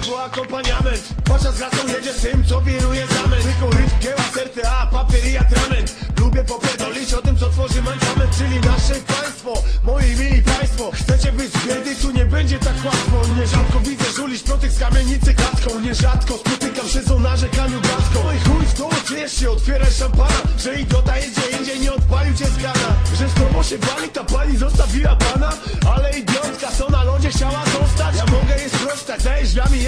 był akompaniament. Pasza z rasą jedzie z tym, co wiruje zamęt. Tylko rytm, kieła, serce, a papier i atrament. Lubię popierdolić o tym, co tworzy mankament. Czyli nasze państwo, moi mili państwo. Chcecie być z biedy, tu nie będzie tak łatwo. Nierzadko widzę żulić protek z kamienicy klatką. Nierzadko spotykam się z o narzekaniu bratką. No i chuj w to, czujesz się, otwieraj szampana. Że idiota jedzie indziej, nie odpalił cię z gana Że z tobą się wali, ta pani zostawiła pana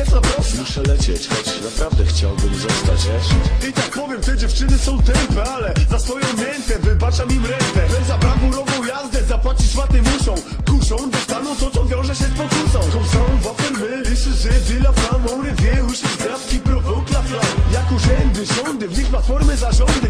prosta Muszę lecieć, choć naprawdę chciałbym zostać, wiesz? I tak powiem, te dziewczyny są tępe, ale za swoją miętę wybaczam im rentę. Że za brawurową jazdę zapłacić łaty muszą. Kuszą, dostaną to, co wiąże się z pokusą Konsą, wafel, my, liszy, Żydy, la femme, on revient, uszy, zdrawki, provoque la flamme Jak urzędy, sądy, w nich platformy zarządy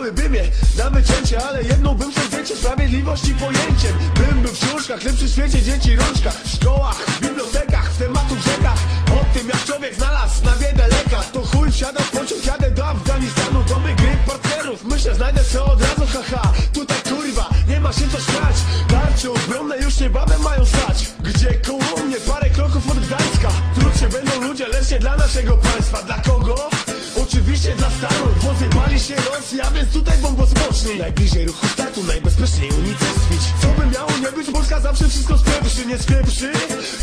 Skazałyby mnie na wycięcie Ale jedną bym sobie wiecie, sprawiedliwości pojęciem. Bym był w książkach, lepszy świecie dzieci rączkach W szkołach, w bibliotekach, w tematów rzekach. O tym jak człowiek znalazł na biedę lekarz To chuj wsiadam w pociąg, jadę do Afganistanu. To my gry partnerów, myślę znajdę się od razu haha. Tutaj kurwa, nie ma się co śmiać. Tarcze obronne już niebawem mają stać. Gdzie koło mnie parę kroków od Gdańska? Trud się będą ludzie, lecz nie dla naszego państwa. Dla kogo? Oczywiście dla Stanów Zjebali się Rosja, więc tutaj bombo spocznij Najbliżej ruchu startu, najbezpieczniej unicestwić Co by miało nie być, Polska zawsze wszystko spieprzy Nie spieprzy,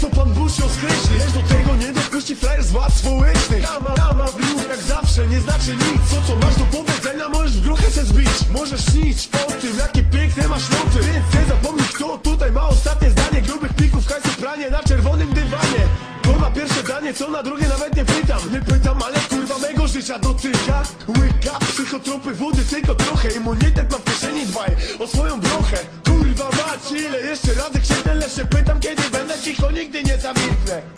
to pan Bush ją skreśli Lecz do tego nie dopuści frajer z władz społecznych. Dama, dama w jak zawsze nie znaczy nic. Co co masz do powiedzenia, możesz w gruchę się zbić. Możesz śnić o tym, jakie piękne masz noty Więc nie zapomnij kto tutaj ma ostatnie zdanie. Grubych plików, hajsu pranie na czerwonym dywanie. To na pierwsze danie, co na drugie nawet nie pytam. Nie pytam, ale kurwa mego życia dotyka. Łyka, psychotropy, wody tylko trochę Immunitet mam w kieszeni, dbaj o swoją brochę. Kurwa mać, ile jeszcze razy krzyknę Lecz się pytam, kiedy będę cicho, nigdy nie zamilknę